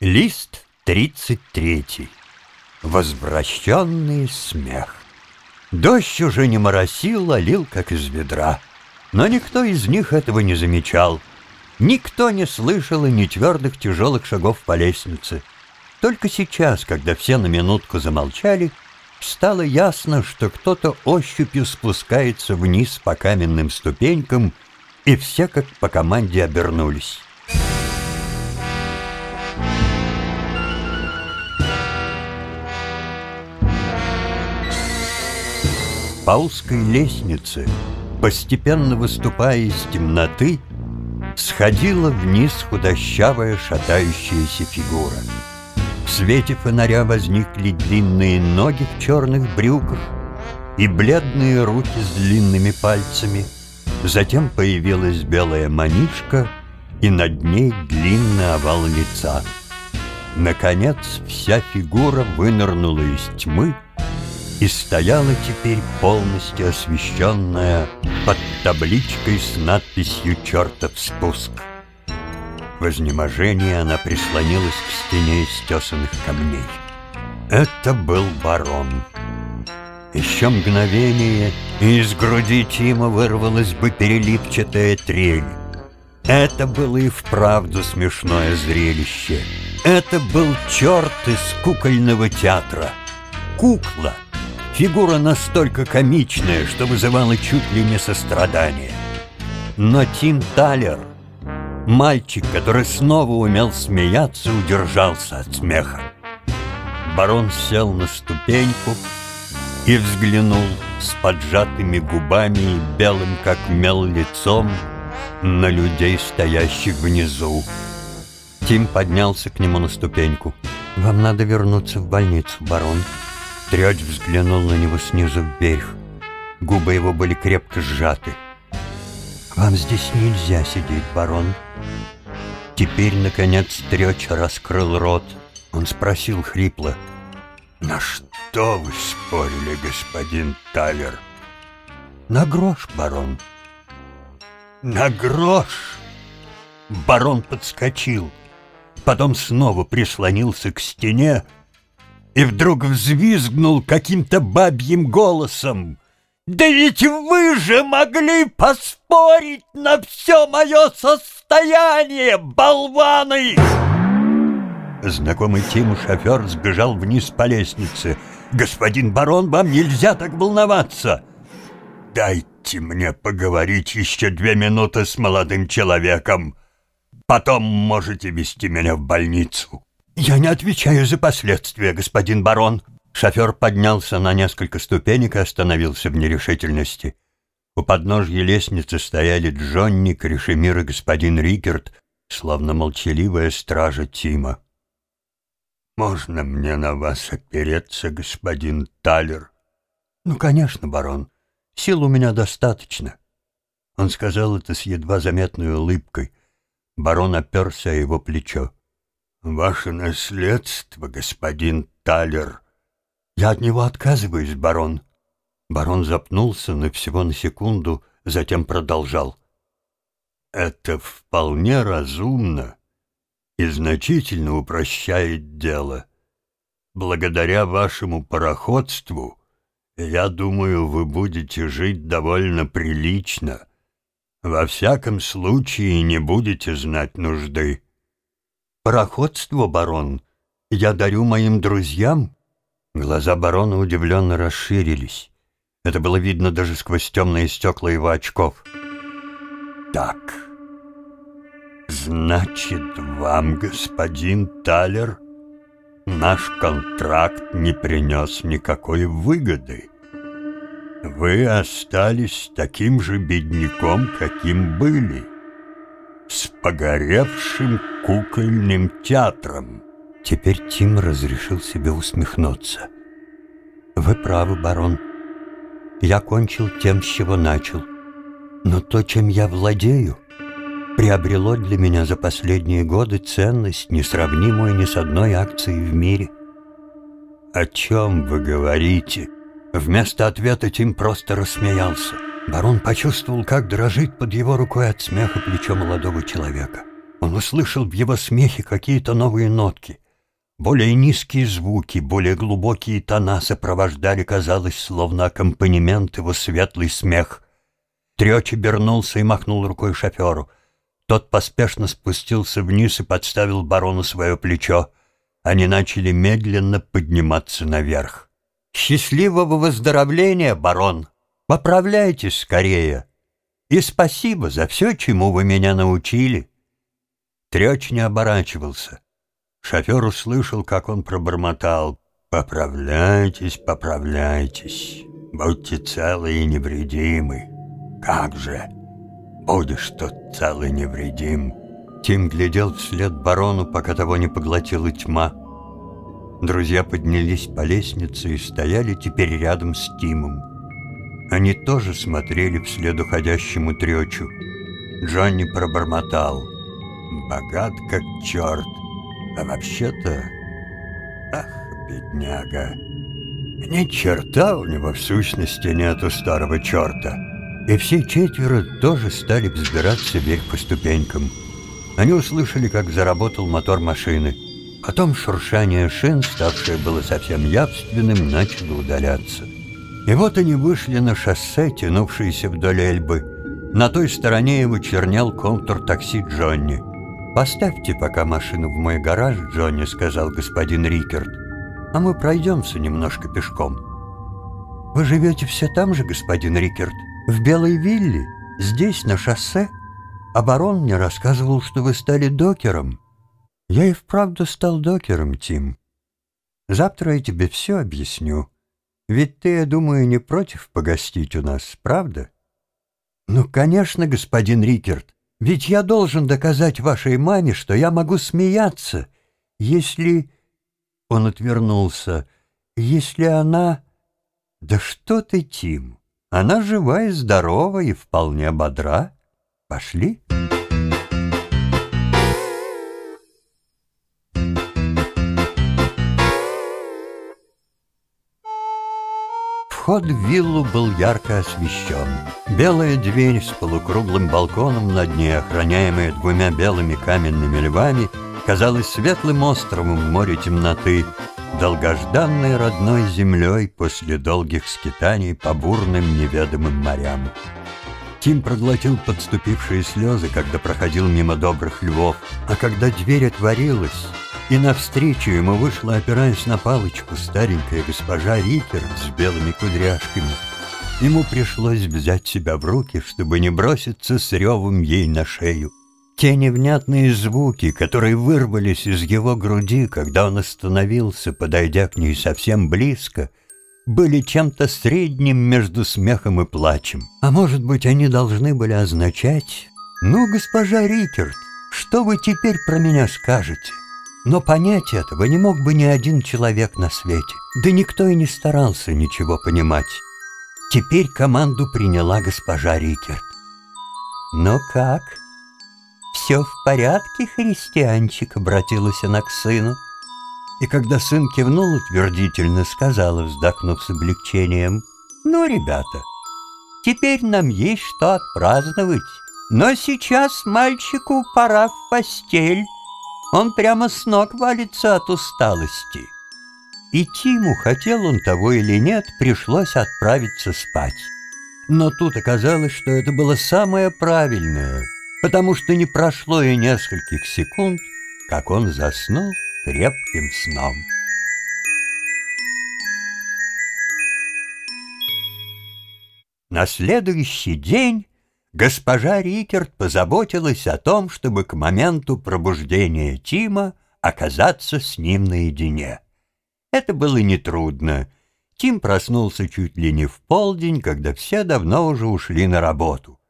Лист 33. Возвращенный смех. Дождь уже не моросил, а лил, как из ведра. Но никто из них этого не замечал. Никто не слышал и ни твердых тяжелых шагов по лестнице. Только сейчас, когда все на минутку замолчали, стало ясно, что кто-то ощупью спускается вниз по каменным ступенькам, и все как по команде обернулись. По узкой лестнице, постепенно выступая из темноты, сходила вниз худощавая шатающаяся фигура. В свете фонаря возникли длинные ноги в черных брюках и бледные руки с длинными пальцами. Затем появилась белая манишка, и над ней длинный овал лица. Наконец вся фигура вынырнула из тьмы, и стояла теперь полностью освещенная под табличкой с надписью «Чертов спуск». В изнеможении она прислонилась к стене из тесанных камней. Это был барон. Еще мгновение, и из груди Тима вырвалась бы переливчатая трель. Это было и вправду смешное зрелище. Это был черт из кукольного театра. Кукла — Фигура настолько комичная, что вызывала чуть ли не сострадание. Но Тим Талер, мальчик, который снова умел смеяться, удержался от смеха. Барон сел на ступеньку и взглянул с поджатыми губами и белым, как мел, лицом на людей, стоящих внизу. Тим поднялся к нему на ступеньку. «Вам надо вернуться в больницу, барон», Трёч взглянул на него снизу вверх. Губы его были крепко сжаты. «Вам здесь нельзя сидеть, барон». Теперь, наконец, Трёч раскрыл рот. Он спросил хрипло. «На что вы спорили, господин Талер?» «На грош, барон». «На грош!» Барон подскочил, потом снова прислонился к стене, и вдруг взвизгнул каким-то бабьим голосом. «Да ведь вы же могли поспорить на все мое состояние, болваны!» Знакомый Тиму шофер сбежал вниз по лестнице. «Господин барон, вам нельзя так волноваться!» «Дайте мне поговорить еще две минуты с молодым человеком. Потом можете вести меня в больницу». «Я не отвечаю за последствия, господин барон». Шофер поднялся на несколько ступенек и остановился в нерешительности. У подножья лестницы стояли Джонни, Кришемир и господин Рикерт, словно молчаливая стража Тима. «Можно мне на вас опереться, господин Талер?» «Ну, конечно, барон. Сил у меня достаточно». Он сказал это с едва заметной улыбкой. Барон оперся о его плечо. «Ваше наследство, господин Талер». «Я от него отказываюсь, барон». Барон запнулся, но всего на секунду, затем продолжал. «Это вполне разумно и значительно упрощает дело. Благодаря вашему пароходству, я думаю, вы будете жить довольно прилично. Во всяком случае, не будете знать нужды». «Пароходство, барон, я дарю моим друзьям?» Глаза барона удивленно расширились. Это было видно даже сквозь темные стекла его очков. «Так, значит, вам, господин Талер, наш контракт не принес никакой выгоды. Вы остались таким же бедняком, каким были» с погоревшим кукольным театром. Теперь Тим разрешил себе усмехнуться. «Вы правы, барон. Я кончил тем, с чего начал. Но то, чем я владею, приобрело для меня за последние годы ценность, несравнимую ни с одной акцией в мире». «О чем вы говорите?» Вместо ответа Тим просто рассмеялся. Барон почувствовал, как дрожит под его рукой от смеха плечо молодого человека. Он услышал в его смехе какие-то новые нотки. Более низкие звуки, более глубокие тона сопровождали, казалось, словно аккомпанемент его светлый смех. Трёч обернулся и махнул рукой шоферу. Тот поспешно спустился вниз и подставил барону свое плечо. Они начали медленно подниматься наверх. «Счастливого выздоровления, барон! Поправляйтесь скорее! И спасибо за все, чему вы меня научили!» Трёч не оборачивался. Шофер услышал, как он пробормотал. «Поправляйтесь, поправляйтесь, будьте целы и невредимы. Как же, будешь тут целый невредим». Тим глядел вслед барону, пока того не поглотила тьма. Друзья поднялись по лестнице и стояли теперь рядом с Тимом. Они тоже смотрели вслед уходящему тречу. Джонни пробормотал. «Богат как черт, а вообще-то... Ах, бедняга! Ни черта у него в сущности нету старого черта!» И все четверо тоже стали взбираться вверх по ступенькам. Они услышали, как заработал мотор машины. Потом шуршание шин, ставшее было совсем явственным, начало удаляться. И вот они вышли на шоссе, тянувшееся вдоль Эльбы. На той стороне его чернял контур такси Джонни. «Поставьте пока машину в мой гараж, Джонни», — сказал господин Рикерт. «А мы пройдемся немножко пешком». «Вы живете все там же, господин Рикерт? В Белой Вилле? Здесь, на шоссе?» Барон мне рассказывал, что вы стали докером. Я и вправду стал докером, Тим. Завтра я тебе все объясню. Ведь ты, я думаю, не против погостить у нас, правда? Ну, конечно, господин Рикерт. Ведь я должен доказать вашей маме, что я могу смеяться, если... Он отвернулся. Если она... Да что ты, Тим? Она жива и здорова и вполне бодра. Пошли? Вход в виллу был ярко освещен. Белая дверь с полукруглым балконом над ней, охраняемая двумя белыми каменными львами, казалась светлым островом в море темноты, долгожданной родной землей после долгих скитаний по бурным неведомым морям. Тим проглотил подступившие слезы, когда проходил мимо добрых львов, а когда дверь отворилась, и навстречу ему вышла, опираясь на палочку, старенькая госпожа Рикер с белыми кудряшками. Ему пришлось взять себя в руки, чтобы не броситься с ревом ей на шею. Те невнятные звуки, которые вырвались из его груди, когда он остановился, подойдя к ней совсем близко — были чем-то средним между смехом и плачем. А может быть, они должны были означать «Ну, госпожа Рикерт, что вы теперь про меня скажете?» Но понять этого не мог бы ни один человек на свете, да никто и не старался ничего понимать. Теперь команду приняла госпожа Рикерт. «Ну как? Все в порядке, христианчик?» — обратилась она к сыну. И когда сын кивнул утвердительно, сказала, вздохнув с облегчением, «Ну, ребята, теперь нам есть что отпраздновать, но сейчас мальчику пора в постель, он прямо с ног валится от усталости». И Тиму, хотел он того или нет, пришлось отправиться спать. Но тут оказалось, что это было самое правильное, потому что не прошло и нескольких секунд, как он заснул крепким сном. На следующий день госпожа Рикерт позаботилась о том, чтобы к моменту пробуждения Тима оказаться с ним наедине. Это было нетрудно. Тим проснулся чуть ли не в полдень, когда все давно уже ушли на работу.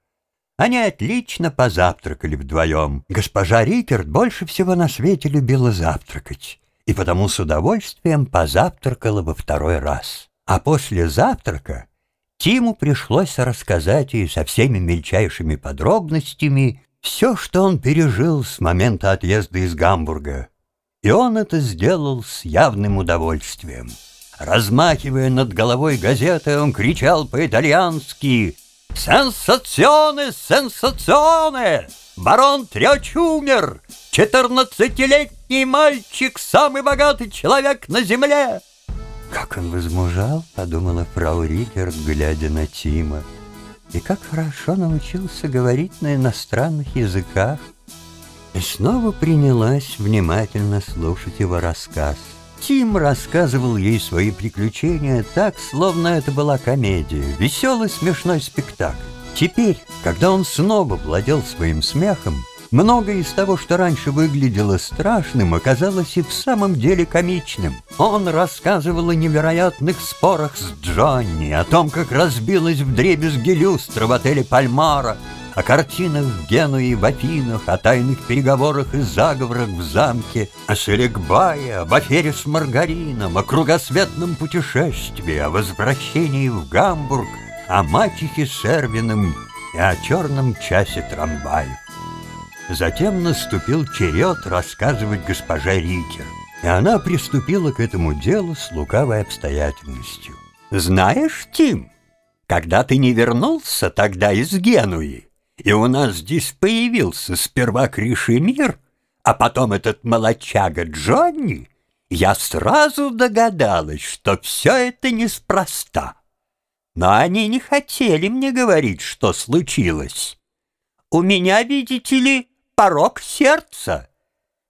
Они отлично позавтракали вдвоем. Госпожа Рикерт больше всего на свете любила завтракать, и потому с удовольствием позавтракала во второй раз. А после завтрака Тиму пришлось рассказать ей со всеми мельчайшими подробностями все, что он пережил с момента отъезда из Гамбурга. И он это сделал с явным удовольствием. Размахивая над головой газеты, он кричал по-итальянски — «Сенсационе! Сенсационе! Барон Трёч умер! Четырнадцатилетний мальчик, самый богатый человек на земле!» Как он возмужал, подумала фрау Ригер, глядя на Тима. И как хорошо научился говорить на иностранных языках. И снова принялась внимательно слушать его рассказ. Тим рассказывал ей свои приключения так, словно это была комедия, веселый смешной спектакль. Теперь, когда он снова владел своим смехом, Многое из того, что раньше выглядело страшным, оказалось и в самом деле комичным. Он рассказывал о невероятных спорах с Джонни, о том, как разбилась в дребезги люстра в отеле «Пальмара», о картинах в Генуе и в Афинах, о тайных переговорах и заговорах в замке, о Селегбае, об афере с маргарином, о кругосветном путешествии, о возвращении в Гамбург, о мачехе с Эрвином и о черном часе трамваев. Затем наступил черед рассказывать госпоже Рикер, и она приступила к этому делу с лукавой обстоятельностью. «Знаешь, Тим, когда ты не вернулся тогда из Генуи, и у нас здесь появился сперва Кришемир, а потом этот молочага Джонни, я сразу догадалась, что все это неспроста. Но они не хотели мне говорить, что случилось. У меня, видите ли, порог сердца.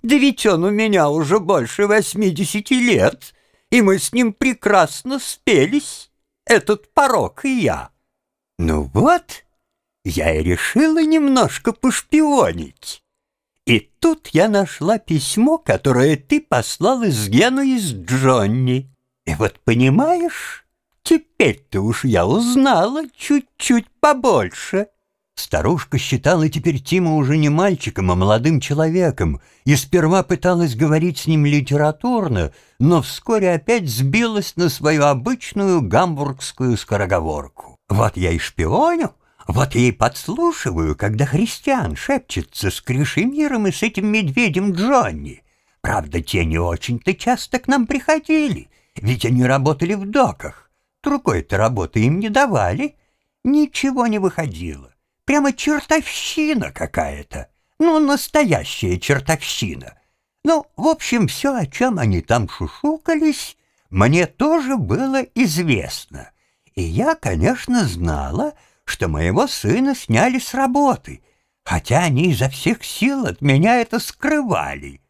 Да ведь он у меня уже больше восьмидесяти лет, и мы с ним прекрасно спелись, этот порог и я. Ну вот, я и решила немножко пошпионить. И тут я нашла письмо, которое ты послал из Гену из Джонни. И вот понимаешь, теперь-то уж я узнала чуть-чуть побольше. Старушка считала теперь Тима уже не мальчиком, а молодым человеком, и сперва пыталась говорить с ним литературно, но вскоре опять сбилась на свою обычную гамбургскую скороговорку. «Вот я и шпионю, вот я и подслушиваю, когда христиан шепчется с Кришемиром и с этим медведем Джонни. Правда, те не очень-то часто к нам приходили, ведь они работали в доках. Другой-то работы им не давали, ничего не выходило. Прямо чертовщина какая-то. Ну, настоящая чертовщина. Ну, в общем, все, о чем они там шушукались, мне тоже было известно. И я, конечно, знала, что моего сына сняли с работы, хотя они изо всех сил от меня это скрывали.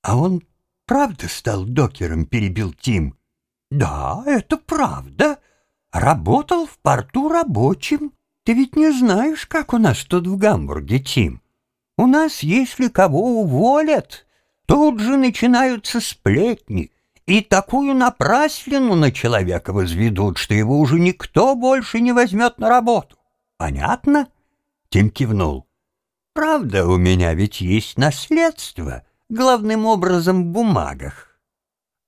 А он правда стал докером, перебил Тим. Да, это правда. Работал в порту рабочим. Ты ведь не знаешь, как у нас тут в Гамбурге, Тим. У нас, если кого уволят, тут же начинаются сплетни, и такую напраслину на человека возведут, что его уже никто больше не возьмет на работу. Понятно? Тим кивнул. Правда, у меня ведь есть наследство, главным образом в бумагах.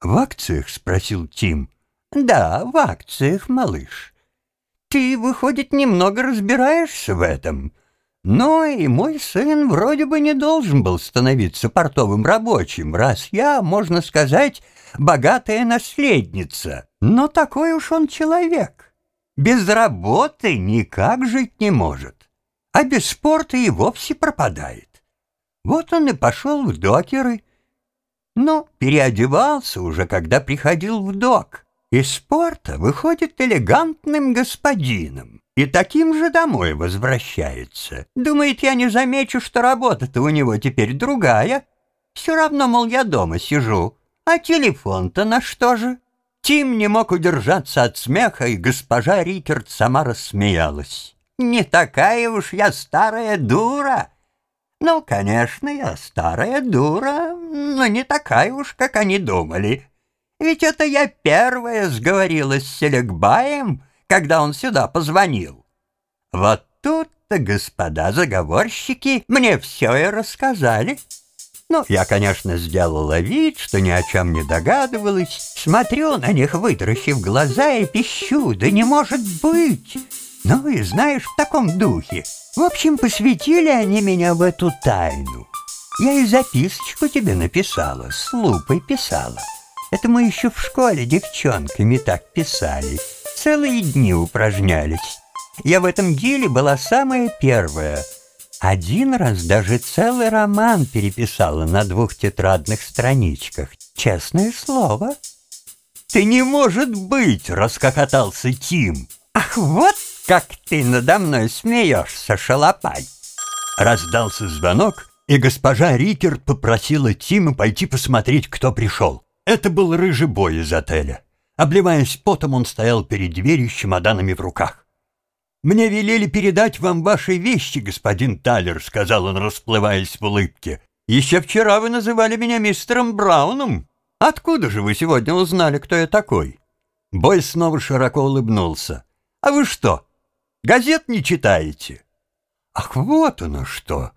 В акциях? спросил Тим. Да, в акциях, малыш. Ты, выходит, немного разбираешься в этом. Но и мой сын вроде бы не должен был становиться портовым рабочим, раз я, можно сказать, богатая наследница. Но такой уж он человек. Без работы никак жить не может, а без спорта и вовсе пропадает. Вот он и пошел в докеры, но переодевался уже, когда приходил в док из спорта выходит элегантным господином и таким же домой возвращается. Думает, я не замечу, что работа-то у него теперь другая. Все равно, мол, я дома сижу. А телефон-то на что же? Тим не мог удержаться от смеха, и госпожа Рикерт сама рассмеялась. «Не такая уж я старая дура!» «Ну, конечно, я старая дура, но не такая уж, как они думали. Ведь это я первая сговорилась с Селегбаем, когда он сюда позвонил. Вот тут-то, господа заговорщики, мне все и рассказали. Ну, я, конечно, сделала вид, что ни о чем не догадывалась. Смотрю на них, вытаращив глаза, и пищу, да не может быть. Ну и знаешь, в таком духе. В общем, посвятили они меня в эту тайну. Я и записочку тебе написала, с лупой писала. Это мы еще в школе девчонками так писали. Целые дни упражнялись. Я в этом деле была самая первая. Один раз даже целый роман переписала на двух тетрадных страничках. Честное слово. «Ты не может быть!» — раскокотался Тим. «Ах, вот как ты надо мной смеешься, шалопай!» Раздался звонок, и госпожа Рикерт попросила Тима пойти посмотреть, кто пришел. Это был рыжий бой из отеля. Обливаясь потом, он стоял перед дверью с чемоданами в руках. «Мне велели передать вам ваши вещи, господин Талер», — сказал он, расплываясь в улыбке. «Еще вчера вы называли меня мистером Брауном. Откуда же вы сегодня узнали, кто я такой?» Бой снова широко улыбнулся. «А вы что, газет не читаете?» «Ах, вот оно что!»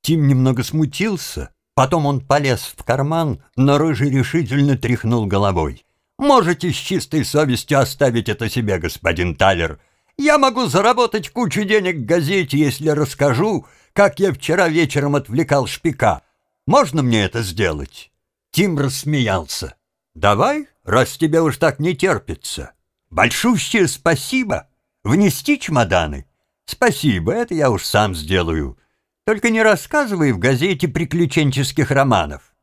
Тим немного смутился, потом он полез в карман, но Рыжий решительно тряхнул головой. «Можете с чистой совестью оставить это себе, господин Талер. Я могу заработать кучу денег в газете, если расскажу, как я вчера вечером отвлекал шпика. Можно мне это сделать?» Тим рассмеялся. «Давай, раз тебе уж так не терпится. Большущее спасибо. Внести чемоданы?» «Спасибо, это я уж сам сделаю. Только не рассказывай в газете приключенческих романов».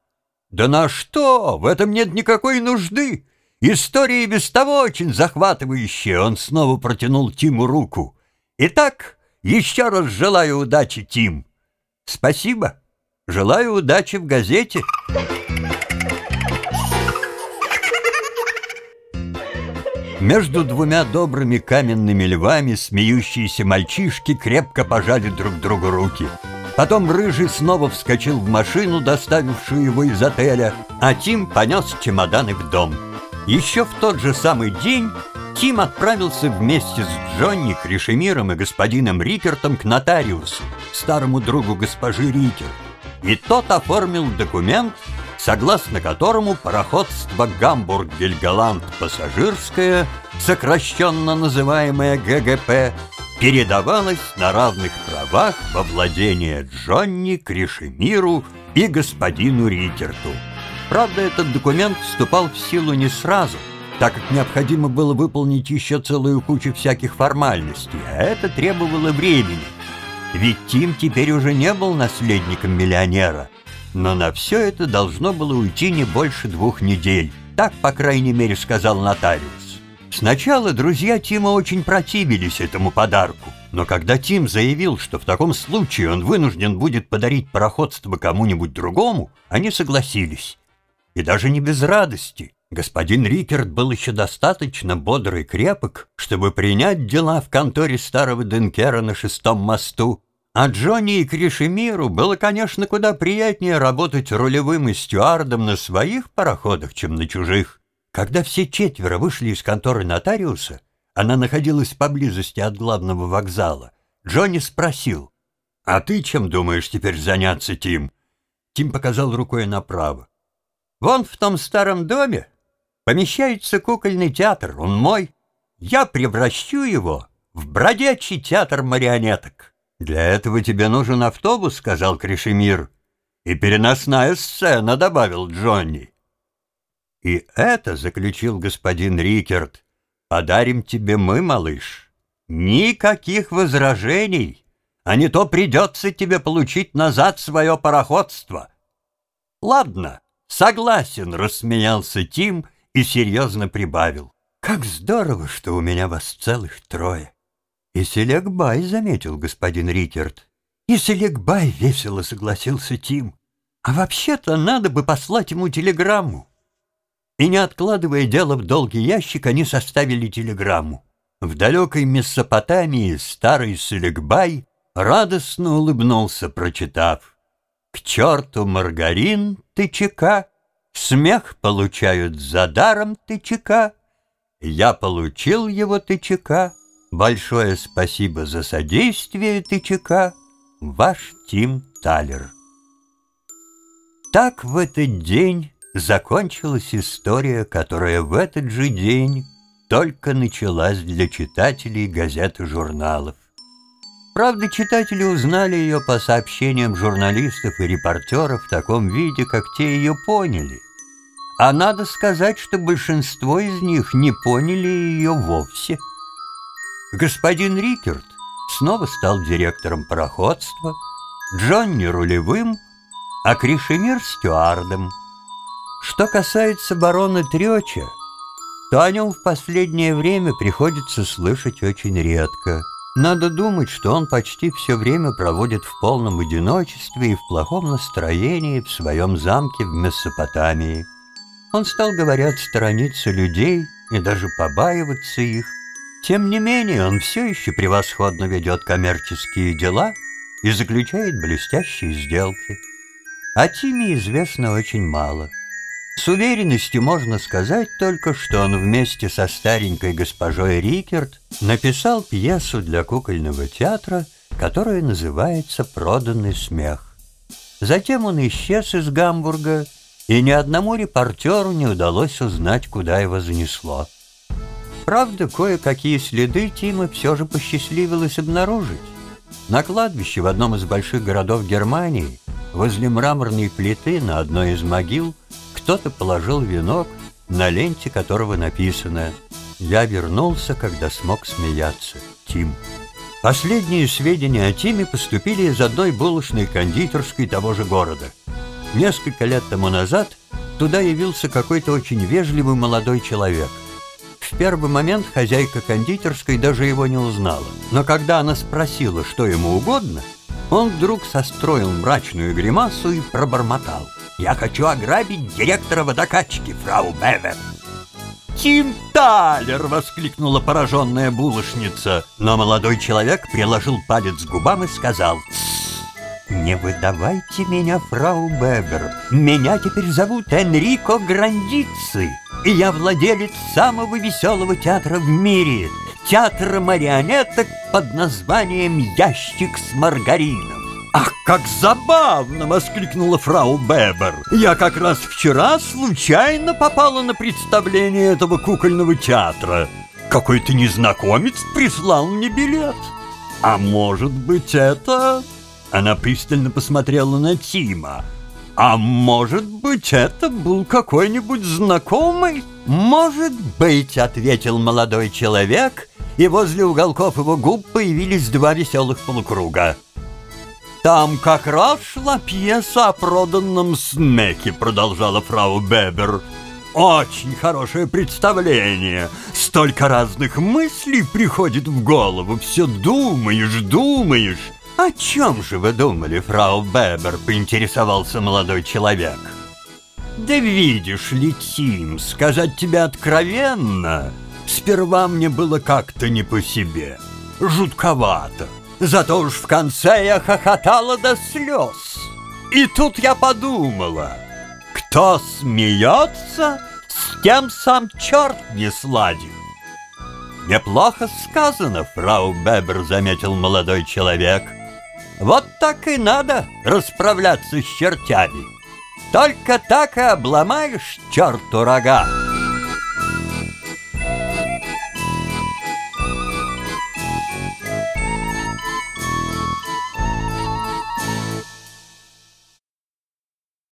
«Да на что? В этом нет никакой нужды. История без того очень захватывающая. Он снова протянул Тиму руку. Итак, еще раз желаю удачи, Тим. Спасибо. Желаю удачи в газете. Между двумя добрыми каменными львами смеющиеся мальчишки крепко пожали друг другу руки. Потом Рыжий снова вскочил в машину, доставившую его из отеля, а Тим понес чемоданы в дом. Еще в тот же самый день Тим отправился вместе с Джонни, Кришемиром и господином Рикертом к нотариусу, старому другу госпожи Рикер. И тот оформил документ, согласно которому пароходство Гамбург-Вильгаланд пассажирское, сокращенно называемое ГГП, передавалось на равных правах во владение Джонни, Кришемиру и господину Рикерту. Правда, этот документ вступал в силу не сразу, так как необходимо было выполнить еще целую кучу всяких формальностей, а это требовало времени. Ведь Тим теперь уже не был наследником миллионера, но на все это должно было уйти не больше двух недель. Так, по крайней мере, сказал нотариус. Сначала друзья Тима очень противились этому подарку, но когда Тим заявил, что в таком случае он вынужден будет подарить пароходство кому-нибудь другому, они согласились. И даже не без радости. Господин Рикерт был еще достаточно бодрый и крепок, чтобы принять дела в конторе старого Денкера на шестом мосту. А Джонни и Кришемиру было, конечно, куда приятнее работать рулевым и стюардом на своих пароходах, чем на чужих. Когда все четверо вышли из конторы нотариуса, она находилась поблизости от главного вокзала, Джонни спросил, «А ты чем думаешь теперь заняться, Тим?» Тим показал рукой направо. Вон в том старом доме помещается кукольный театр, он мой. Я превращу его в бродячий театр марионеток. Для этого тебе нужен автобус, сказал Кришемир. И переносная сцена, добавил Джонни. И это, заключил господин Рикерт, подарим тебе мы, малыш. Никаких возражений, а не то придется тебе получить назад свое пароходство. Ладно, «Согласен», — рассмеялся Тим и серьезно прибавил. «Как здорово, что у меня вас целых трое!» «И Селегбай», — заметил господин Рикерт. «И Селегбай», — весело согласился Тим. «А вообще-то надо бы послать ему телеграмму». И не откладывая дело в долгий ящик, они составили телеграмму. В далекой Месопотамии старый Селегбай радостно улыбнулся, прочитав — к черту маргарин тычека, Смех получают за даром тычека. Я получил его тычека. Большое спасибо за содействие тычека. Ваш Тим Талер. Так в этот день закончилась история, которая в этот же день только началась для читателей газет и журналов. Правда, читатели узнали ее по сообщениям журналистов и репортеров в таком виде, как те ее поняли. А надо сказать, что большинство из них не поняли ее вовсе. Господин Рикерт снова стал директором пароходства, Джонни рулевым, а Кришемир стюардом. Что касается барона Трёча, то о нем в последнее время приходится слышать очень редко. Надо думать, что он почти все время проводит в полном одиночестве и в плохом настроении в своем замке в Месопотамии. Он стал, говорят, сторониться людей и даже побаиваться их. Тем не менее, он все еще превосходно ведет коммерческие дела и заключает блестящие сделки. О Тиме известно очень мало. С уверенностью можно сказать только, что он вместе со старенькой госпожой Рикерт написал пьесу для кукольного театра, которая называется «Проданный смех». Затем он исчез из Гамбурга, и ни одному репортеру не удалось узнать, куда его занесло. Правда, кое-какие следы Тима все же посчастливилось обнаружить. На кладбище в одном из больших городов Германии, возле мраморной плиты на одной из могил – кто-то положил венок, на ленте которого написано «Я вернулся, когда смог смеяться. Тим». Последние сведения о Тиме поступили из одной булочной кондитерской того же города. Несколько лет тому назад туда явился какой-то очень вежливый молодой человек. В первый момент хозяйка кондитерской даже его не узнала. Но когда она спросила, что ему угодно, он вдруг состроил мрачную гримасу и пробормотал. Я хочу ограбить директора водокачки, фрау Бевер. «Тим Талер!» — воскликнула пораженная булочница. Но молодой человек приложил палец к губам и сказал «Не выдавайте меня, фрау Бебер. Меня теперь зовут Энрико Грандици, и я владелец самого веселого театра в мире, театра марионеток под названием «Ящик с маргарином». «Ах, как забавно!» — воскликнула фрау Бебер. «Я как раз вчера случайно попала на представление этого кукольного театра. Какой-то незнакомец прислал мне билет. А может быть, это...» Она пристально посмотрела на Тима. «А может быть, это был какой-нибудь знакомый?» «Может быть», — ответил молодой человек, и возле уголков его губ появились два веселых полукруга. «Там как раз шла пьеса о проданном смеке», — продолжала фрау Бебер. «Очень хорошее представление. Столько разных мыслей приходит в голову. Все думаешь, думаешь». «О чем же вы думали, фрау Бебер?» — поинтересовался молодой человек. «Да видишь ли, Тим, сказать тебе откровенно, сперва мне было как-то не по себе, жутковато. Зато уж в конце я хохотала до слез. И тут я подумала, кто смеется, с тем сам черт не сладит. Неплохо сказано, фрау Бебер, заметил молодой человек. Вот так и надо расправляться с чертями. Только так и обломаешь черту рога.